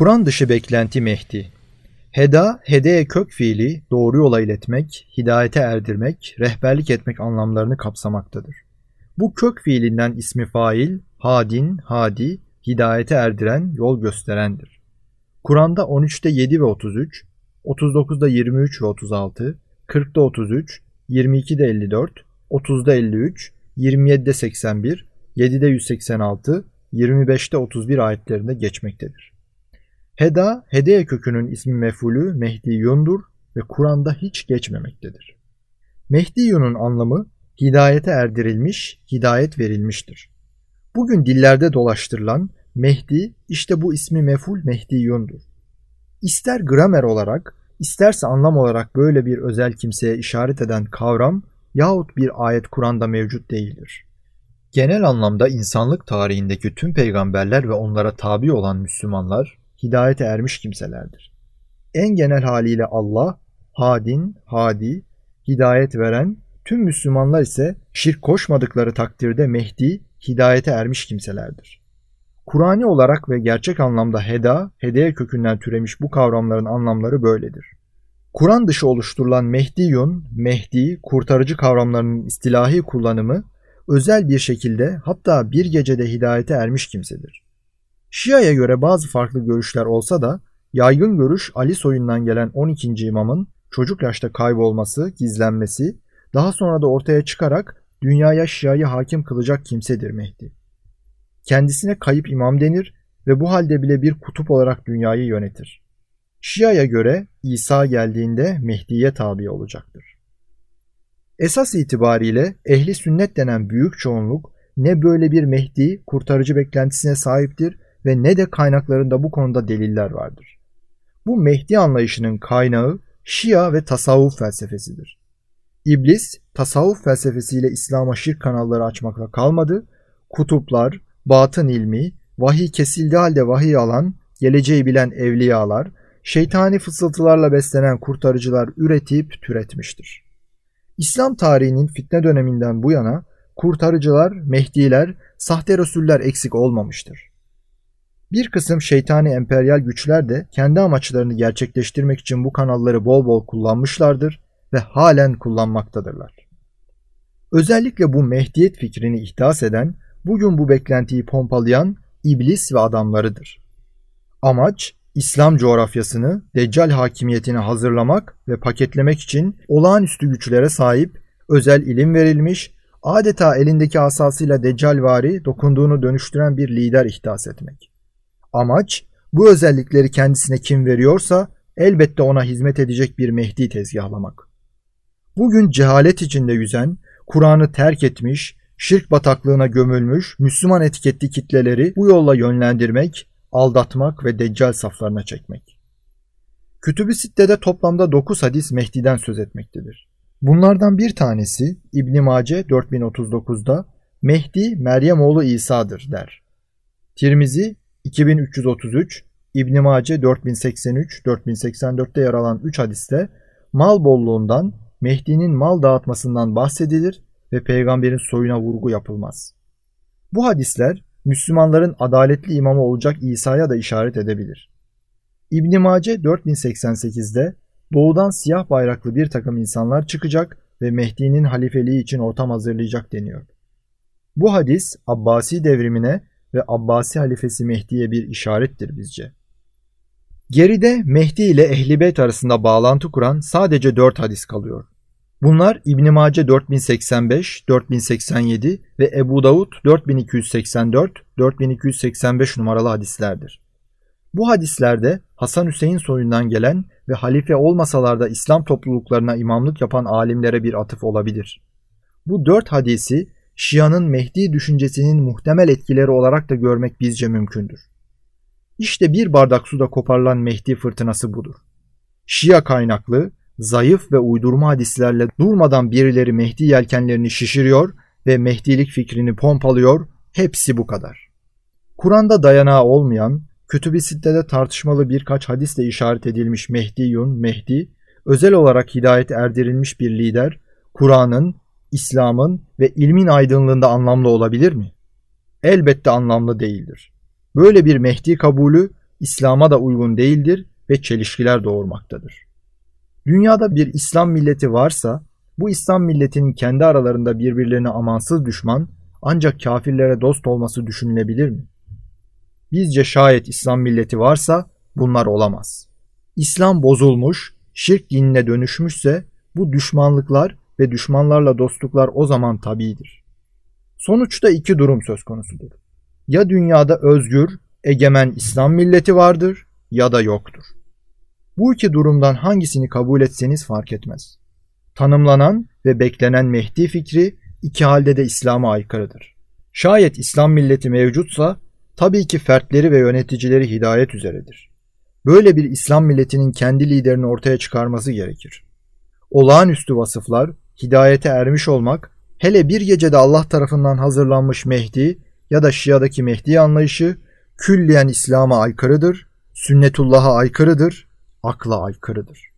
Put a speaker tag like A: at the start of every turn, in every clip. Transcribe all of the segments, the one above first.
A: Kur'an dışı beklenti Mehdi. Heda, hedeye kök fiili doğru yola iletmek, hidayete erdirmek, rehberlik etmek anlamlarını kapsamaktadır. Bu kök fiilinden ismi fail, hadin, hadi, hidayete erdiren, yol gösterendir. Kur'an'da 13'te 7 ve 33, 39'da 23 ve 36, 40'da 33, 22'de 54, 30'da 53, 27'de 81, 7'de 186, 25'te 31 ayetlerinde geçmektedir. Heda, hedeye kökünün ismi mefulü Mehdiyundur ve Kur'an'da hiç geçmemektedir. Mehdiyunun anlamı hidayete erdirilmiş, hidayet verilmiştir. Bugün dillerde dolaştırılan Mehdi işte bu ismi meful Mehdiyundur. İster gramer olarak, isterse anlam olarak böyle bir özel kimseye işaret eden kavram yahut bir ayet Kur'an'da mevcut değildir. Genel anlamda insanlık tarihindeki tüm peygamberler ve onlara tabi olan Müslümanlar hidayete ermiş kimselerdir. En genel haliyle Allah, hadin, hadi, hidayet veren, tüm Müslümanlar ise şirk koşmadıkları takdirde Mehdi, hidayete ermiş kimselerdir. Kur'ani olarak ve gerçek anlamda heda, hedeye kökünden türemiş bu kavramların anlamları böyledir. Kur'an dışı oluşturulan Mehdiyun, Mehdi, kurtarıcı kavramlarının istilahi kullanımı özel bir şekilde hatta bir gecede hidayete ermiş kimsedir. Şia'ya göre bazı farklı görüşler olsa da yaygın görüş Ali soyundan gelen 12. imamın çocuk yaşta kaybolması, gizlenmesi, daha sonra da ortaya çıkarak dünyaya Şia'yı hakim kılacak kimsedir Mehdi. Kendisine kayıp imam denir ve bu halde bile bir kutup olarak dünyayı yönetir. Şia'ya göre İsa geldiğinde Mehdi'ye tabi olacaktır. Esas itibariyle ehli sünnet denen büyük çoğunluk ne böyle bir Mehdi kurtarıcı beklentisine sahiptir ve ne de kaynaklarında bu konuda deliller vardır. Bu Mehdi anlayışının kaynağı Şia ve tasavvuf felsefesidir. İblis tasavvuf felsefesiyle İslam'a şirk kanalları açmakla kalmadı, kutuplar, batın ilmi, vahiy kesildi halde vahiy alan, geleceği bilen evliyalar, şeytani fısıltılarla beslenen kurtarıcılar üretip türetmiştir. İslam tarihinin fitne döneminden bu yana kurtarıcılar, mehdiler, sahte rasuller eksik olmamıştır. Bir kısım şeytani emperyal güçler de kendi amaçlarını gerçekleştirmek için bu kanalları bol bol kullanmışlardır ve halen kullanmaktadırlar. Özellikle bu mehdiyet fikrini ihdas eden, bugün bu beklentiyi pompalayan iblis ve adamlarıdır. Amaç İslam coğrafyasını Deccal hakimiyetine hazırlamak ve paketlemek için olağanüstü güçlere sahip, özel ilim verilmiş, adeta elindeki asasıyla Deccalvari dokunduğunu dönüştüren bir lider ihdas etmek. Amaç bu özellikleri kendisine kim veriyorsa elbette ona hizmet edecek bir Mehdi tezgahlamak. Bugün cehalet içinde yüzen, Kur'an'ı terk etmiş, şirk bataklığına gömülmüş Müslüman etiketli kitleleri bu yolla yönlendirmek, aldatmak ve deccal saflarına çekmek. Kütüb-i Sitte'de toplamda 9 hadis Mehdi'den söz etmektedir. Bunlardan bir tanesi İbn Mace 4039'da Mehdi Meryem oğlu İsa'dır der. Tirmizi 2333, İbn Mace 4083, 4084'te yer alan 3 hadiste mal bolluğundan, Mehdi'nin mal dağıtmasından bahsedilir ve peygamberin soyuna vurgu yapılmaz. Bu hadisler Müslümanların adaletli imamı olacak İsa'ya da işaret edebilir. İbn Mace 4088'de doğudan siyah bayraklı bir takım insanlar çıkacak ve Mehdi'nin halifeliği için ortam hazırlayacak deniyor. Bu hadis Abbasi devrimine ve Abbasi halifesi Mehdi'ye bir işarettir bizce. Geride Mehdi ile Ehli Beyt arasında bağlantı kuran sadece dört hadis kalıyor. Bunlar İbn Mace 4085, 4087 ve Ebu Davud 4284, 4285 numaralı hadislerdir. Bu hadislerde Hasan Hüseyin soyundan gelen ve halife olmasalar da İslam topluluklarına imamlık yapan alimlere bir atıf olabilir. Bu dört hadisi Şia'nın Mehdi düşüncesinin muhtemel etkileri olarak da görmek bizce mümkündür. İşte bir bardak suda koparılan Mehdi fırtınası budur. Şia kaynaklı, zayıf ve uydurma hadislerle durmadan birileri Mehdi yelkenlerini şişiriyor ve Mehdilik fikrini pompalıyor, hepsi bu kadar. Kur'an'da dayanağı olmayan, Kütüb-i Sitte'de tartışmalı birkaç hadisle işaret edilmiş Mehdiyun, Mehdi, özel olarak hidayet erdirilmiş bir lider, Kur'an'ın, İslam'ın ve ilmin aydınlığında anlamlı olabilir mi? Elbette anlamlı değildir. Böyle bir Mehdi kabulü İslam'a da uygun değildir ve çelişkiler doğurmaktadır. Dünyada bir İslam milleti varsa bu İslam milletinin kendi aralarında birbirlerine amansız düşman ancak kafirlere dost olması düşünülebilir mi? Bizce şayet İslam milleti varsa bunlar olamaz. İslam bozulmuş, şirk dinine dönüşmüşse bu düşmanlıklar ve düşmanlarla dostluklar o zaman tabidir. Sonuçta iki durum söz konusudur. Ya dünyada özgür, egemen İslam milleti vardır ya da yoktur. Bu iki durumdan hangisini kabul etseniz fark etmez. Tanımlanan ve beklenen Mehdi fikri iki halde de İslam'a aykırıdır. Şayet İslam milleti mevcutsa tabii ki fertleri ve yöneticileri hidayet üzeredir. Böyle bir İslam milletinin kendi liderini ortaya çıkarması gerekir. Olağanüstü vasıflar, hidayete ermiş olmak, hele bir gecede Allah tarafından hazırlanmış Mehdi ya da Şia'daki Mehdi anlayışı külliyen İslam'a aykırıdır, sünnetullah'a aykırıdır, akla aykırıdır.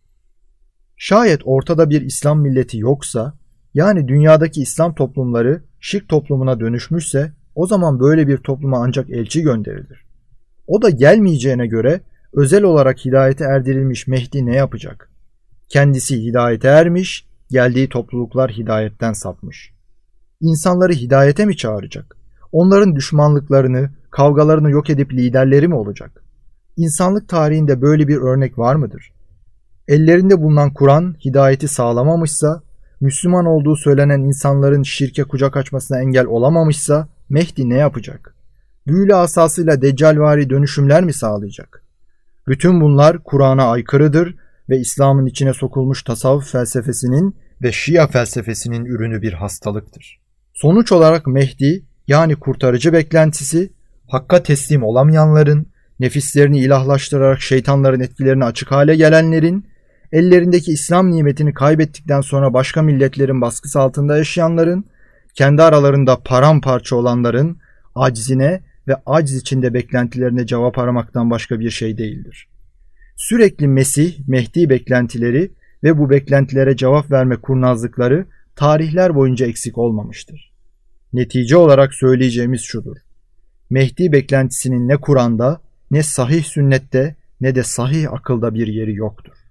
A: Şayet ortada bir İslam milleti yoksa, yani dünyadaki İslam toplumları şirk toplumuna dönüşmüşse, o zaman böyle bir topluma ancak elçi gönderilir. O da gelmeyeceğine göre özel olarak hidayete erdirilmiş Mehdi ne yapacak? Kendisi hidayete ermiş, geldiği topluluklar hidayetten sapmış. İnsanları hidayete mi çağıracak? Onların düşmanlıklarını, kavgalarını yok edip liderleri mi olacak? İnsanlık tarihinde böyle bir örnek var mıdır? Ellerinde bulunan Kur'an hidayeti sağlamamışsa, Müslüman olduğu söylenen insanların şirke kucak açmasına engel olamamışsa Mehdi ne yapacak? Büyülü asasıyla deccalvari dönüşümler mi sağlayacak? Bütün bunlar Kur'an'a aykırıdır ve İslam'ın içine sokulmuş tasavvuf felsefesinin ve Şia felsefesinin ürünü bir hastalıktır. Sonuç olarak Mehdi yani kurtarıcı beklentisi hakka teslim olamayanların, nefislerini ilahlaştırarak şeytanların etkilerini açık hale gelenlerin, ellerindeki İslam nimetini kaybettikten sonra başka milletlerin baskısı altında yaşayanların, kendi aralarında paramparça olanların aczine ve aciz içinde beklentilerine cevap aramaktan başka bir şey değildir. Sürekli Mesih, Mehdi beklentileri ve bu beklentilere cevap verme kurnazlıkları tarihler boyunca eksik olmamıştır. Netice olarak söyleyeceğimiz şudur. Mehdi beklentisinin ne Kur'an'da, ne sahih sünnette, ne de sahih akılda bir yeri yoktur.